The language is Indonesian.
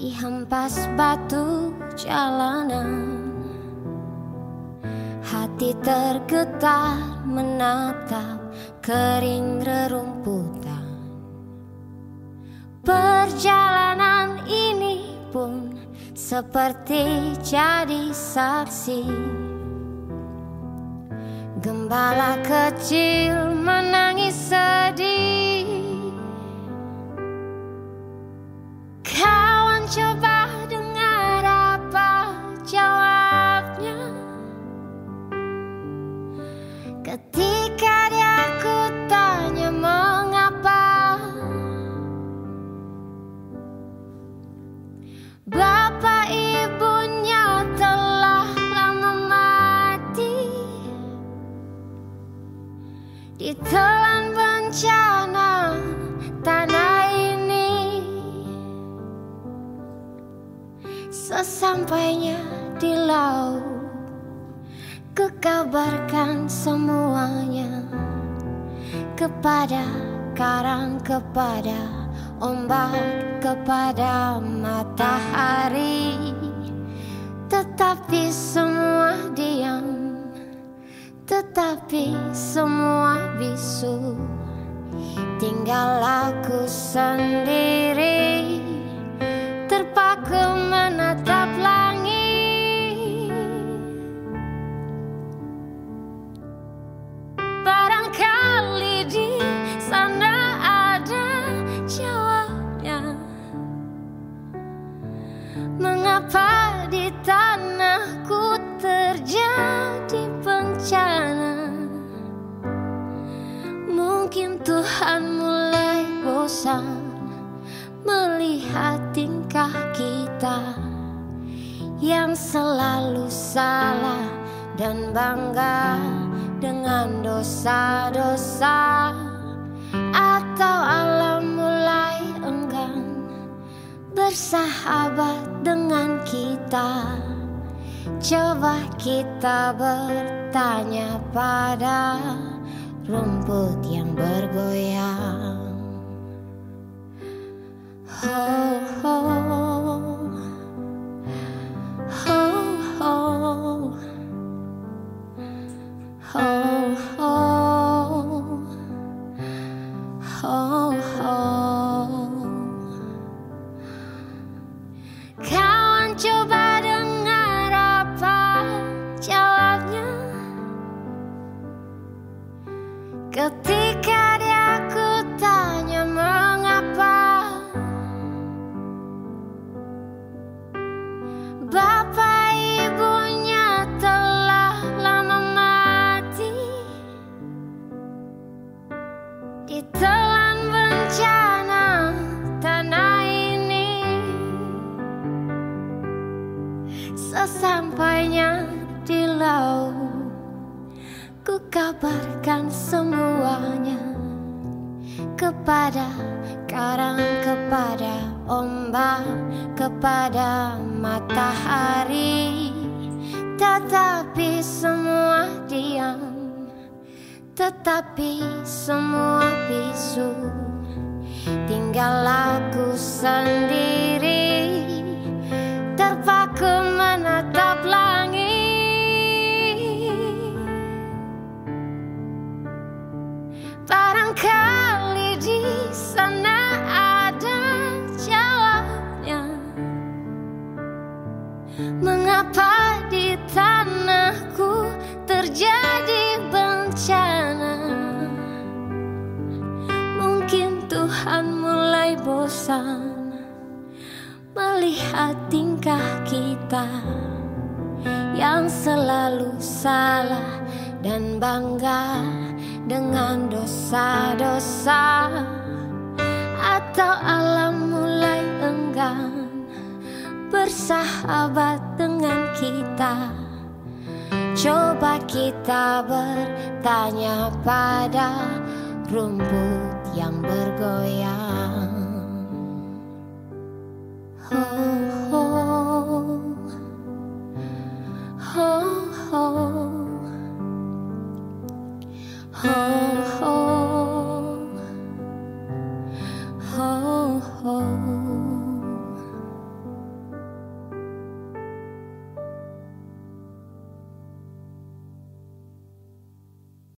Dihempas batu jalanan. Hati tergetar menatap kering rerumputan. Perjalanan ini pun seperti jadi saksi. Gembala kecil menangis sedih. Kawan coba Ditelan bencana tanah ini. Sesampainya di laut Kukabarkan semuanya Kepada karang, kepada ombak, kepada matahari. Tetapi semua Tinggal aku sendiri Terpaku menatap langit. Barangkali di sana ada jawabnya Mengapa Mungkin Tuhan mulai bosan Melihat tingkah kita Yang selalu salah dan bangga dengan dosa-dosa. Atau alam mulai enggan bersahabat dengan kita. Coba kita bertanya pada rumput yang bergoyang. Oh, oh, Bencana tanah ini. Sesampainya di laut Ku kabarkan semuanya Kepada karang, kepada ombak Kepada matahari. Tetapi semua diam Tetapi semua bisu Tinggal aku sendiri Tuhan mulai bosan melihat tingkah kita yang selalu salah dan bangga dengan dosa-dosa. Atau alam mulai enggan bersahabat dengan kita. Coba kita bertanya pada rumput bergoyang. Ho ho. Ho ho. Ho ho. Ho